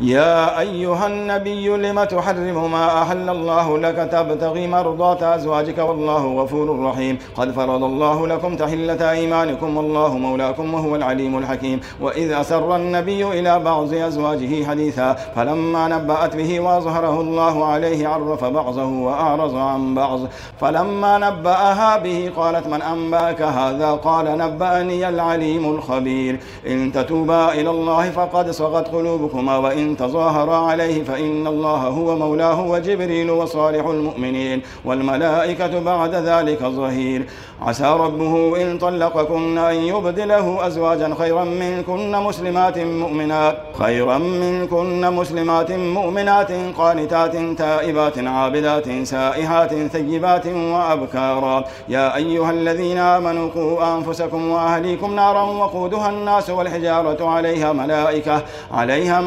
يا أيها النبي لم تحرم ما أحل الله لك تبتغي مرضات أزواجك والله غفور رحيم. قد فرض الله لكم تحلة أيمانكم والله مولاكم وهو العليم الحكيم. وإذ أسر النبي إلى بعض أزواجه حديثا فلما نبأت به وأظهره الله عليه عرف بعضه وأعرض عن بعض. فلما نبأها به قالت من أنبأك هذا؟ قال نبأني العليم الخبير. إن تتوبا إلى الله فقد صغت قلوبكما وإن إن تظاهر عليه فإن الله هو مولاه وجبريل وصالح المؤمنين والملائكة بعد ذلك ظهير. عسى ربه إن طلقكن أن يبدله أزواجا خيرا منكن مسلمات مؤمنات خيرا منكن مسلمات مؤمنات قانتات تائبات عابدات سائحات ثيبات وأبكارا. يا أيها الذين آمنوا قوا أنفسكم وأهليكم نارا وقودها الناس والحجارة عليها ملائكة عليها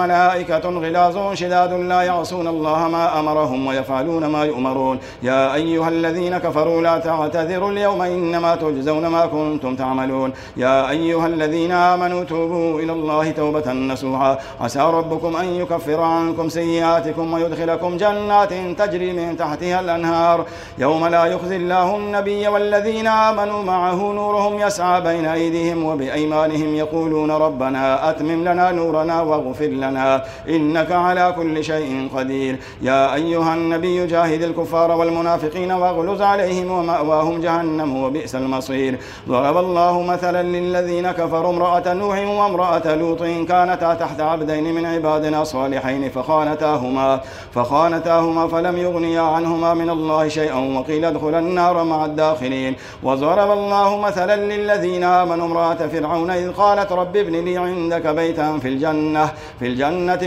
ملائكة غلاظ شداد لا يعصون الله ما أمرهم ويفعلون ما يؤمرون. يا أيها الذين كفروا لا تعتذروا اليوم إنما تجزون ما كنتم تعملون. يا أيها الذين آمنوا توبوا إلى الله توبة نسوعا عسى ربكم أن يكفر عنكم سيئاتكم ويدخلكم جنات تجري من تحتها الأنهار. يوم لا يخزي الله النبي والذين آمنوا معه نورهم يسعى بين أيديهم وبأيمانهم يقولون ربنا أتمم لنا نورنا واغفر لنا. إنك على كل شيء قدير. يا أيها النبي جاهد الكفار والمنافقين واغلظ عليهم ومأواهم جهنم وبئس المصير. ضرب الله مثلا للذين كفروا امرأة نوح وامرأة لوط كانتا تحت عبدين من عبادنا صالحين فخانتاهما فخانتاهما فلم يغنيا عنهما من الله شيئا وقيل ادخلا النار مع الداخلين. وضرب الله مثلا للذين آمنوا امرأة فرعون إذ قالت رب ابن لي عندك بيتا في الجنة في الجنة